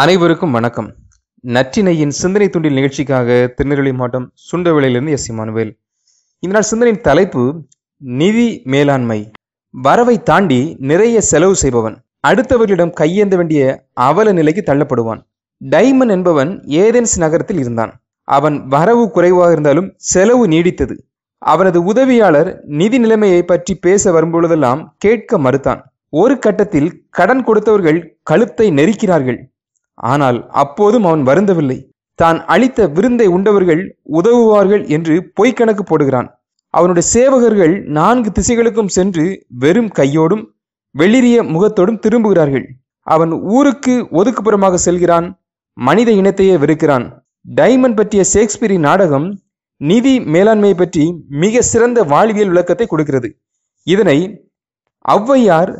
அனைவருக்கும் வணக்கம். நற்றினையின் சிந்தனை துண்டில் நிகழ்ச்சிக்காக திருநெல்வேலி மாவட்டம் சுண்டவேளையிலிருந்து எஸ் இமானுவேல். இந்த நாள் சிந்தனையின் தலைப்பு நிதி மேலாண்மை. வரவை தாண்டி நிறைய செலவு செய்பவன் அடுத்தவர்களிடம் கையேந்த வேண்டிய அவல நிலைக்கு தள்ளப்படுவான். டைமன் என்பவன் ஏதென்ஸ் நகரத்தில் இருந்தான். அவன் வரவு குறைவாக இருந்தாலும் செலவு நீடித்தது. அவனது உதவியாளர் நிதி நிலைமையை பற்றி பேச வரும்பொழுதெல்லாம் கேட்க மறுத்தான். ஒரு கட்டத்தில் கடன் கொடுத்தவர்கள் கழுத்தை நெரிக்கிறார்கள். ஆனால் அப்போதும் அவன் வருந்தவில்லை. தான் அளித்த விருந்தை உண்டவர்கள் உதவுவார்கள் என்று பொய்க்கணக்கு போடுகிறான். அவனுடைய சேவகர்கள் நான்கு திசைகளுக்கும் சென்று வெறும் கையோடும் வெளிரிய முகத்தோடும் திரும்புகிறார்கள். அவன் ஊருக்கு ஒதுக்குப்புறமாக செல்கிறான் மனித இனத்தையே வெறுக்கிறான். டைமண்ட் பற்றிய ஷேக்ஸ்பியரின் நாடகம் நிதி மேலாண்மை பற்றி மிக சிறந்த வாழ்வியல் விளக்கத்தை கொடுக்கிறது. இதனை ஔவையார்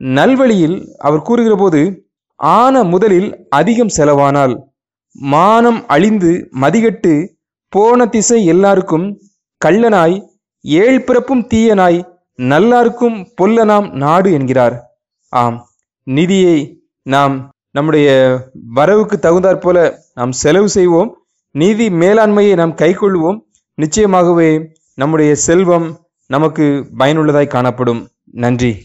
நல்வழியில் அவர் கூறுகிற போது ஆன முதலில் அதிகம் செலவானால் மானம் அழிந்து மதிகட்டு போன திசை எல்லாருக்கும் கள்ளனாய் ஏழ் பிறப்பும் தீயனாய் நல்லாருக்கும் பொல்லனாம் நாடு என்கிறார். ஆம் நிதியை நாம் நம்முடைய வரவுக்கு தகுந்தாற் போல நாம் செலவு செய்வோம். நீதி மேலாண்மையை நாம் கைக்கொள்வோம். நிச்சயமாகவே நம்முடைய செல்வம் நமக்கு பயனுள்ளதாய் காணப்படும். நன்றி.